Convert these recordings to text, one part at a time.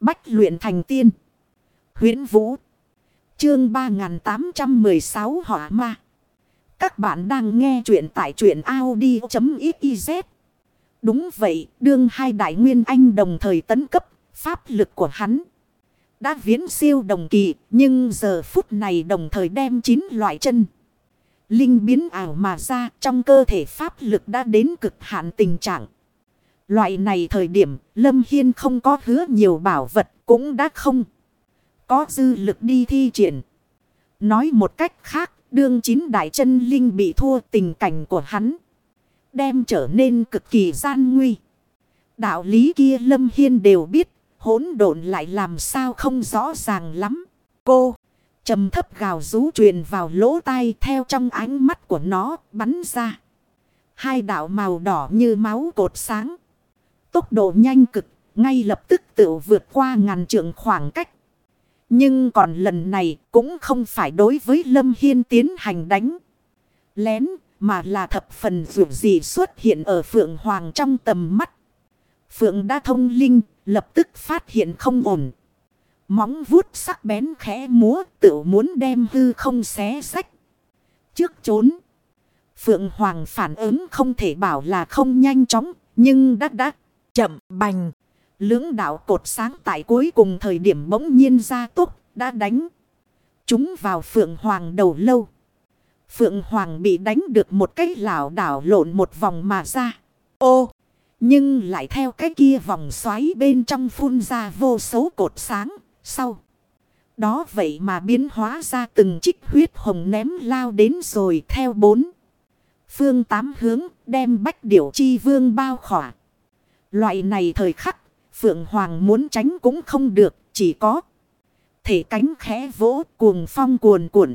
Bách luyện thành tiên. huyễn Vũ. Chương 3816 Hỏa Ma. Các bạn đang nghe truyện tại truyện Audi.xyz. Đúng vậy, đương hai đại nguyên anh đồng thời tấn cấp, pháp lực của hắn. Đã viễn siêu đồng kỳ, nhưng giờ phút này đồng thời đem chín loại chân. Linh biến ảo mà ra trong cơ thể pháp lực đã đến cực hạn tình trạng. Loại này thời điểm, Lâm Hiên không có hứa nhiều bảo vật cũng đã không có dư lực đi thi triển. Nói một cách khác, đương chín đại chân linh bị thua tình cảnh của hắn. Đem trở nên cực kỳ gian nguy. Đạo lý kia Lâm Hiên đều biết, hỗn độn lại làm sao không rõ ràng lắm. Cô trầm thấp gào rú truyền vào lỗ tai theo trong ánh mắt của nó bắn ra. Hai đạo màu đỏ như máu cột sáng. Tốc độ nhanh cực, ngay lập tức tự vượt qua ngàn trượng khoảng cách. Nhưng còn lần này cũng không phải đối với Lâm Hiên tiến hành đánh. Lén mà là thập phần dù gì xuất hiện ở Phượng Hoàng trong tầm mắt. Phượng đã thông linh, lập tức phát hiện không ổn. Móng vuốt sắc bén khẽ múa tự muốn đem hư không xé sách. Trước trốn. Phượng Hoàng phản ứng không thể bảo là không nhanh chóng, nhưng đắc đắc, chậm bành. Lưỡng đạo cột sáng tại cuối cùng thời điểm bỗng nhiên ra tốc, đã đánh. Chúng vào Phượng Hoàng đầu lâu. Phượng Hoàng bị đánh được một cái lảo đảo lộn một vòng mà ra. Ô! Nhưng lại theo cái kia vòng xoáy bên trong phun ra vô số cột sáng. Sau. Đó vậy mà biến hóa ra từng chích huyết hồng ném lao đến rồi theo bốn. Phương tám hướng đem bách điểu chi vương bao khỏa. Loại này thời khắc. Phượng Hoàng muốn tránh cũng không được. Chỉ có. Thể cánh khẽ vỗ cuồng phong cuồn cuộn.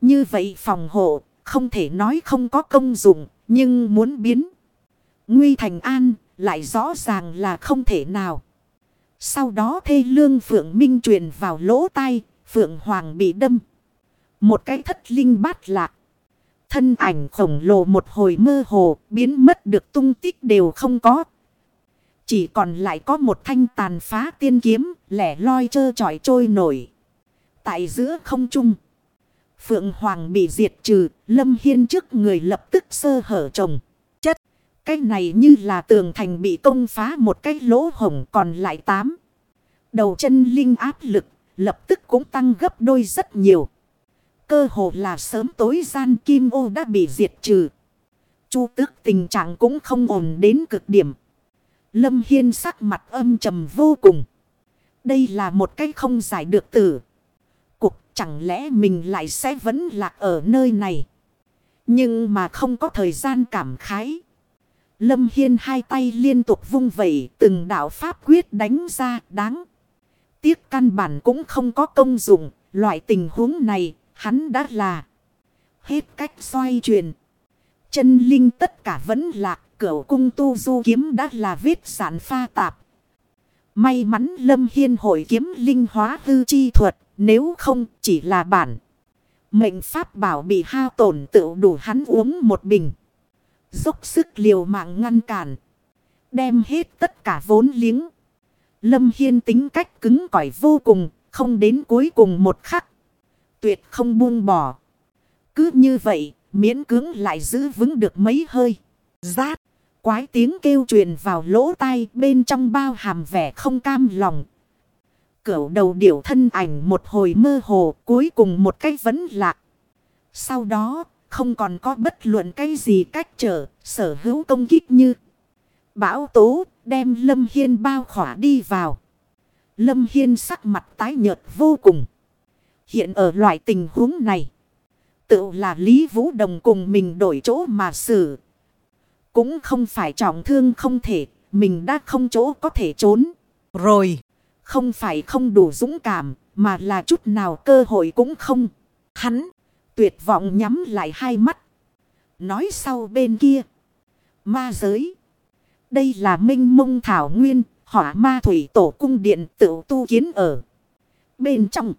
Như vậy phòng hộ. Không thể nói không có công dụng. Nhưng muốn biến. Nguy thành an, lại rõ ràng là không thể nào. Sau đó thê lương Phượng Minh truyền vào lỗ tai, Phượng Hoàng bị đâm. Một cái thất linh bát lạc. Thân ảnh khổng lồ một hồi mơ hồ, biến mất được tung tích đều không có. Chỉ còn lại có một thanh tàn phá tiên kiếm, lẻ loi trơ trọi trôi nổi. Tại giữa không trung. Phượng Hoàng bị diệt trừ, Lâm Hiên trước người lập tức sơ hở trồng. chất Cái này như là tường thành bị công phá một cái lỗ hổng còn lại tám. Đầu chân linh áp lực lập tức cũng tăng gấp đôi rất nhiều. Cơ hồ là sớm tối gian kim ô đã bị diệt trừ. Chu tước tình trạng cũng không ổn đến cực điểm. Lâm Hiên sắc mặt âm trầm vô cùng. Đây là một cái không giải được tử. Cục chẳng lẽ mình lại sẽ vẫn lạc ở nơi này. Nhưng mà không có thời gian cảm khái. Lâm Hiên hai tay liên tục vung vẩy từng đạo pháp quyết đánh ra, đáng. Tiếc căn bản cũng không có công dụng. Loại tình huống này, hắn đã là hết cách xoay chuyển. Chân linh tất cả vẫn lạc. Cửu cung tu du kiếm đã là vết sản pha tạp. May mắn Lâm Hiên hội kiếm linh hóa hư chi thuật. Nếu không chỉ là bản. Mệnh pháp bảo bị hao tổn tự đủ hắn uống một bình. Dốc sức liều mạng ngăn cản. Đem hết tất cả vốn liếng. Lâm Hiên tính cách cứng cỏi vô cùng. Không đến cuối cùng một khắc. Tuyệt không buông bỏ. Cứ như vậy, miễn cưỡng lại giữ vững được mấy hơi. Rát. Quái tiếng kêu truyền vào lỗ tai bên trong bao hàm vẻ không cam lòng. Cửu đầu điểu thân ảnh một hồi mơ hồ cuối cùng một cái vấn lạc. Sau đó không còn có bất luận cái gì cách trở, sở hữu công kích như. Bão tố đem Lâm Hiên bao khỏa đi vào. Lâm Hiên sắc mặt tái nhợt vô cùng. Hiện ở loại tình huống này. Tự là Lý Vũ Đồng cùng mình đổi chỗ mà xử. Cũng không phải trọng thương không thể. Mình đã không chỗ có thể trốn. Rồi. Không phải không đủ dũng cảm. Mà là chút nào cơ hội cũng không. Hắn, tuyệt vọng nhắm lại hai mắt. Nói sau bên kia. Ma giới. Đây là minh mông thảo nguyên. Hỏa ma thủy tổ cung điện tự tu kiến ở. Bên trong.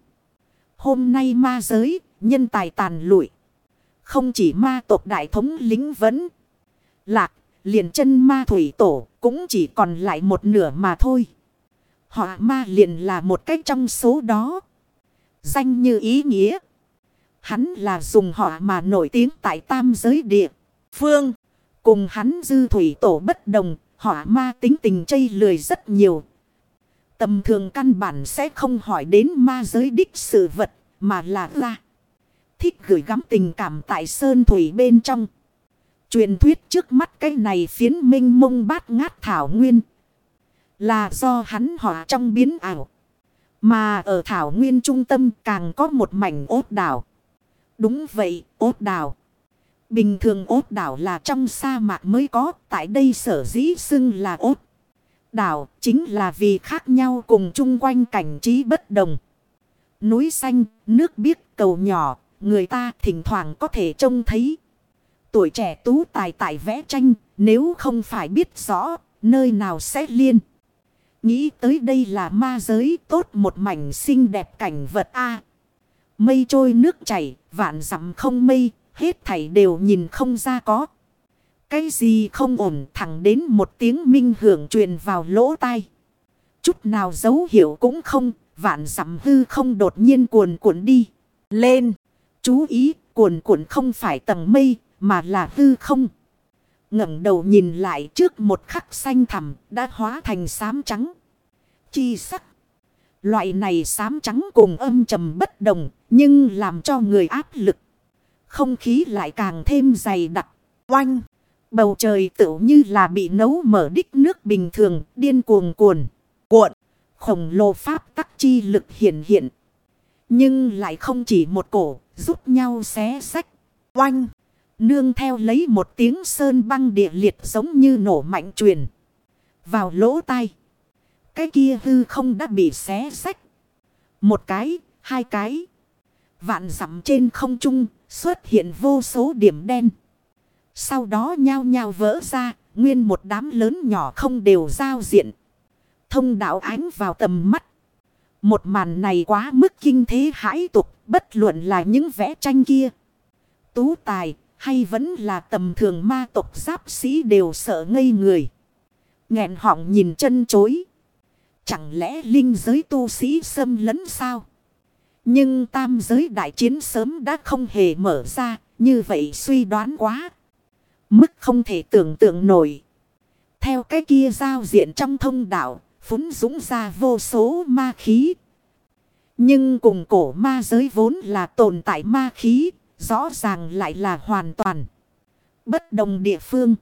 Hôm nay ma giới. Nhân tài tàn lụi. Không chỉ ma tộc đại thống lính vấn. Lạc. Liền chân ma thủy tổ. Cũng chỉ còn lại một nửa mà thôi. Họa ma liền là một cách trong số đó. Danh như ý nghĩa. Hắn là dùng họ mà nổi tiếng tại tam giới địa. Phương. Cùng hắn dư thủy tổ bất đồng. Họ ma tính tình chây lười rất nhiều. Tầm thường căn bản sẽ không hỏi đến ma giới đích sự vật. Mà là ra. Thích gửi gắm tình cảm tại sơn thủy bên trong. Truyền thuyết trước mắt cái này phiến minh mông bát ngát thảo nguyên. Là do hắn họa trong biến ảo. Mà ở thảo nguyên trung tâm càng có một mảnh ốt đảo. Đúng vậy, ốt đảo. Bình thường ốt đảo là trong sa mạc mới có, tại đây sở dĩ xưng là ốt. Đảo chính là vì khác nhau cùng chung quanh cảnh trí bất đồng. Núi xanh, nước biếc, cầu nhỏ, người ta thỉnh thoảng có thể trông thấy. Tuổi trẻ tú tài tại vẽ tranh, nếu không phải biết rõ, nơi nào sẽ liên. Nghĩ tới đây là ma giới tốt một mảnh xinh đẹp cảnh vật A. mây trôi nước chảy, vạn dặm không mây, hết thảy đều nhìn không ra có. Cái gì không ổn thẳng đến một tiếng minh hưởng truyền vào lỗ tai. Chút nào dấu hiệu cũng không, vạn dặm hư không đột nhiên cuồn cuộn đi. Lên, chú ý, cuồn cuộn không phải tầng mây, mà là hư không. ngẩng đầu nhìn lại trước một khắc xanh thẳm đã hóa thành xám trắng. Chi sắc. Loại này xám trắng cùng âm trầm bất đồng, nhưng làm cho người áp lực. Không khí lại càng thêm dày đặc, oanh. Bầu trời tựu như là bị nấu mở đích nước bình thường, điên cuồng cuồn, cuộn. Khổng lồ pháp tắc chi lực hiện hiện. Nhưng lại không chỉ một cổ, giúp nhau xé sách, oanh. Nương theo lấy một tiếng sơn băng địa liệt giống như nổ mạnh truyền. Vào lỗ tai. Cái kia hư không đã bị xé sách. Một cái, hai cái. Vạn dặm trên không trung xuất hiện vô số điểm đen. Sau đó nhao nhao vỡ ra, nguyên một đám lớn nhỏ không đều giao diện. Thông đạo ánh vào tầm mắt. Một màn này quá mức kinh thế hãi tục, bất luận là những vẽ tranh kia. Tú tài, hay vẫn là tầm thường ma tộc giáp sĩ đều sợ ngây người. nghẹn họng nhìn chân chối. Chẳng lẽ linh giới tu sĩ xâm lấn sao? Nhưng tam giới đại chiến sớm đã không hề mở ra, như vậy suy đoán quá. Mức không thể tưởng tượng nổi. Theo cái kia giao diện trong thông đạo, phúng dũng ra vô số ma khí. Nhưng cùng cổ ma giới vốn là tồn tại ma khí, rõ ràng lại là hoàn toàn bất đồng địa phương.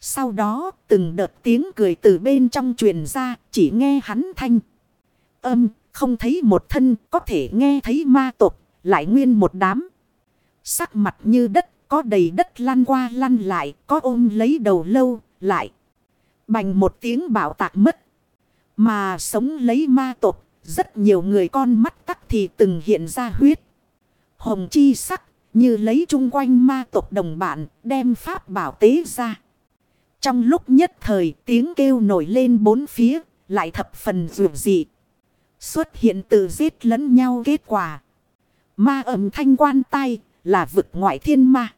Sau đó, từng đợt tiếng cười từ bên trong truyền ra, chỉ nghe hắn thanh. Âm, không thấy một thân, có thể nghe thấy ma tộc, lại nguyên một đám. Sắc mặt như đất, có đầy đất lăn qua lăn lại, có ôm lấy đầu lâu, lại. Bành một tiếng bảo tạc mất. Mà sống lấy ma tộc, rất nhiều người con mắt tắc thì từng hiện ra huyết. Hồng chi sắc như lấy chung quanh ma tộc đồng bạn đem pháp bảo tế ra. Trong lúc nhất thời tiếng kêu nổi lên bốn phía, lại thập phần dù dị. Xuất hiện từ giết lẫn nhau kết quả. Ma ẩm thanh quan tay là vực ngoại thiên ma.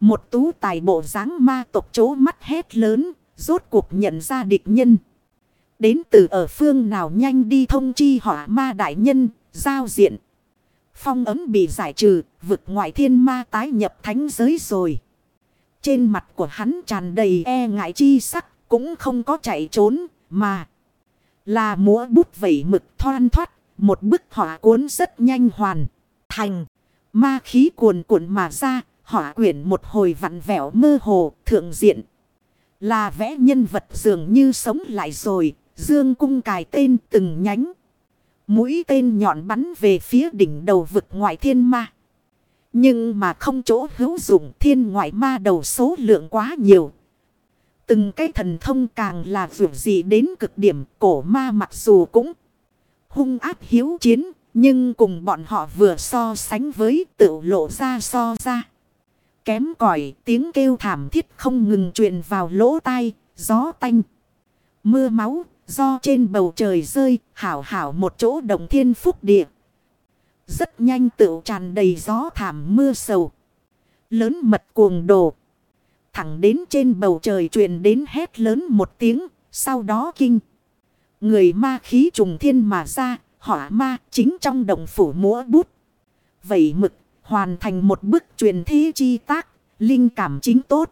Một tú tài bộ dáng ma tộc chố mắt hét lớn, rốt cuộc nhận ra địch nhân. Đến từ ở phương nào nhanh đi thông chi họa ma đại nhân, giao diện. Phong ấm bị giải trừ, vực ngoại thiên ma tái nhập thánh giới rồi. Trên mặt của hắn tràn đầy e ngại chi sắc, cũng không có chạy trốn, mà là múa bút vẩy mực thoan thoát, một bức họa cuốn rất nhanh hoàn. Thành, ma khí cuồn cuộn mà ra, họa quyển một hồi vặn vẹo mơ hồ, thượng diện. Là vẽ nhân vật dường như sống lại rồi, dương cung cài tên từng nhánh. Mũi tên nhọn bắn về phía đỉnh đầu vực ngoại thiên ma. Nhưng mà không chỗ hữu dụng thiên ngoại ma đầu số lượng quá nhiều. Từng cái thần thông càng là vượt gì đến cực điểm cổ ma mặc dù cũng hung áp hiếu chiến. Nhưng cùng bọn họ vừa so sánh với tự lộ ra so ra. Kém cỏi tiếng kêu thảm thiết không ngừng truyền vào lỗ tai, gió tanh. Mưa máu Do trên bầu trời rơi, hảo hảo một chỗ đồng thiên phúc địa. Rất nhanh tựu tràn đầy gió thảm mưa sầu. Lớn mật cuồng đồ. Thẳng đến trên bầu trời truyền đến hét lớn một tiếng, sau đó kinh. Người ma khí trùng thiên mà ra, hỏa ma chính trong động phủ múa bút. Vậy mực, hoàn thành một bức truyền thế chi tác, linh cảm chính tốt.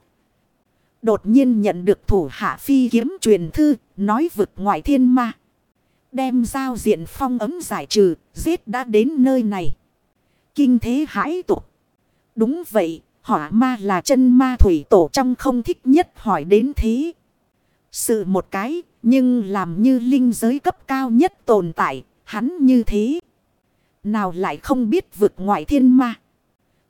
Đột nhiên nhận được thủ hạ phi kiếm truyền thư, nói vực ngoại thiên ma. Đem giao diện phong ấm giải trừ, giết đã đến nơi này. Kinh thế hãi tục. Đúng vậy, hỏa ma là chân ma thủy tổ trong không thích nhất hỏi đến thế. Sự một cái, nhưng làm như linh giới cấp cao nhất tồn tại, hắn như thế. Nào lại không biết vực ngoại thiên ma.